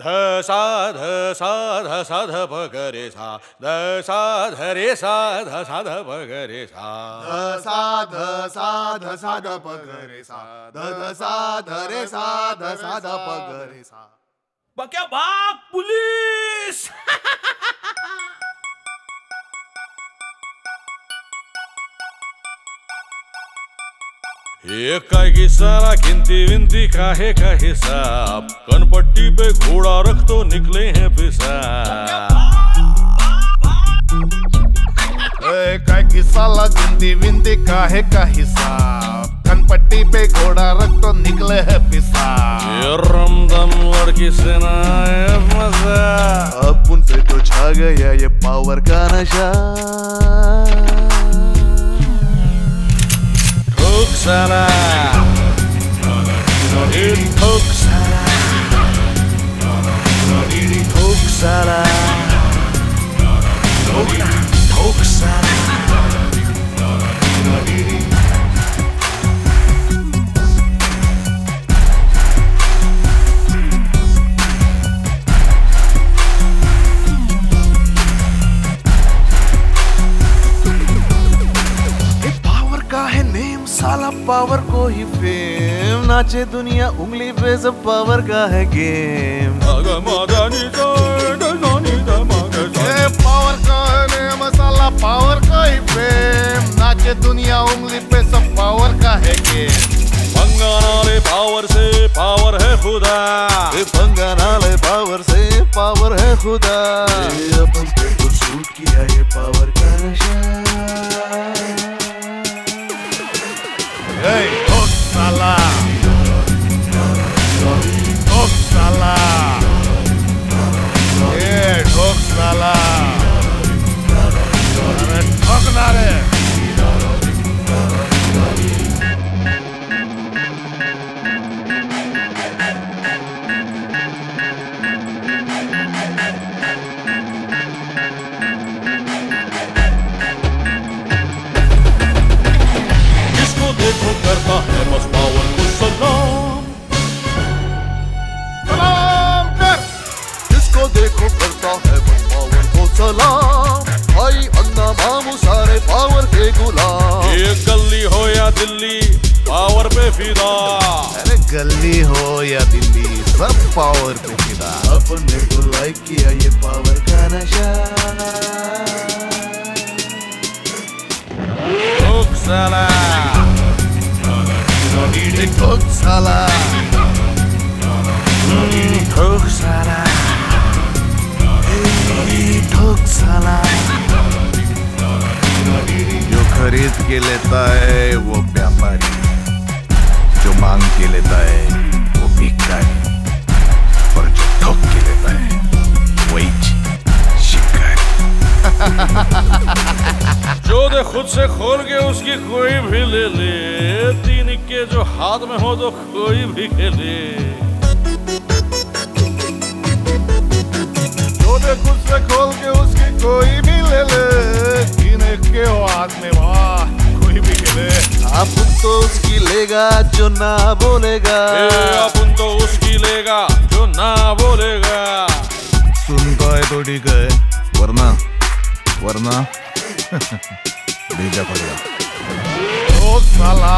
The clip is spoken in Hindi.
ध सा ध सा ध सा ध प ग रे सा ध सा ध रे सा ध सा ध प ग रे सा ध सा ध सा ध सा ध प ग रे सा ध ध सा ध रे सा ध सा ध प ग रे सा बक्या भाग पुलिस एक सारा गिनती विनती का है का हिसाब? कनपट्टी पे घोड़ा रख तो निकले हैं पिसाब ए, साला गिनती विनती काहे का हिसाब? कनपट्टी पे घोड़ा रख तो निकले है पिसाब रमदम लड़की से ना मज़ा। अपन पे तो छा गया ये पावर का नशा। ठोक साला ठोक साला पावर का है नेम साला पावर को ही फेम नाचे दुनिया उंगली पे सब पावर का है गेम मगा मगा नी दुनिया उंगली पे सब पावर का है गेम बंगानाले पावर से पावर है खुदा। ये पंगा नाले पावर से पावर है खुदा। ये अपन पे तो सूट किया ये पावर का नशा। को भाई अन्ना मामू सारे पावर के गुलाम ये गली हो या दिल्ली पावर पे फिदा। अरे गली हो या दिल्ली सब पावर पे फिदा। अपन ने तो लाइक किया ये पावर का नशा। ठोक साला खरीद के लेता है, वो व्यापारी। जो मांग के लेता है, वो भिखारी और जो ठोक के लेता है, वही शिकारी। जो दे खुद से खोल के उसकी कोई भी ले ले, तीन के जो हाथ में हो तो कोई भी खेले आप तो उसकी लेगा जो ना बोलेगा। ए, अपन तो उसकी लेगा जो ना बोलेगा। सुन है तो ठीक है वरना वरना। भेजा पड़ेगा। ठोक साला।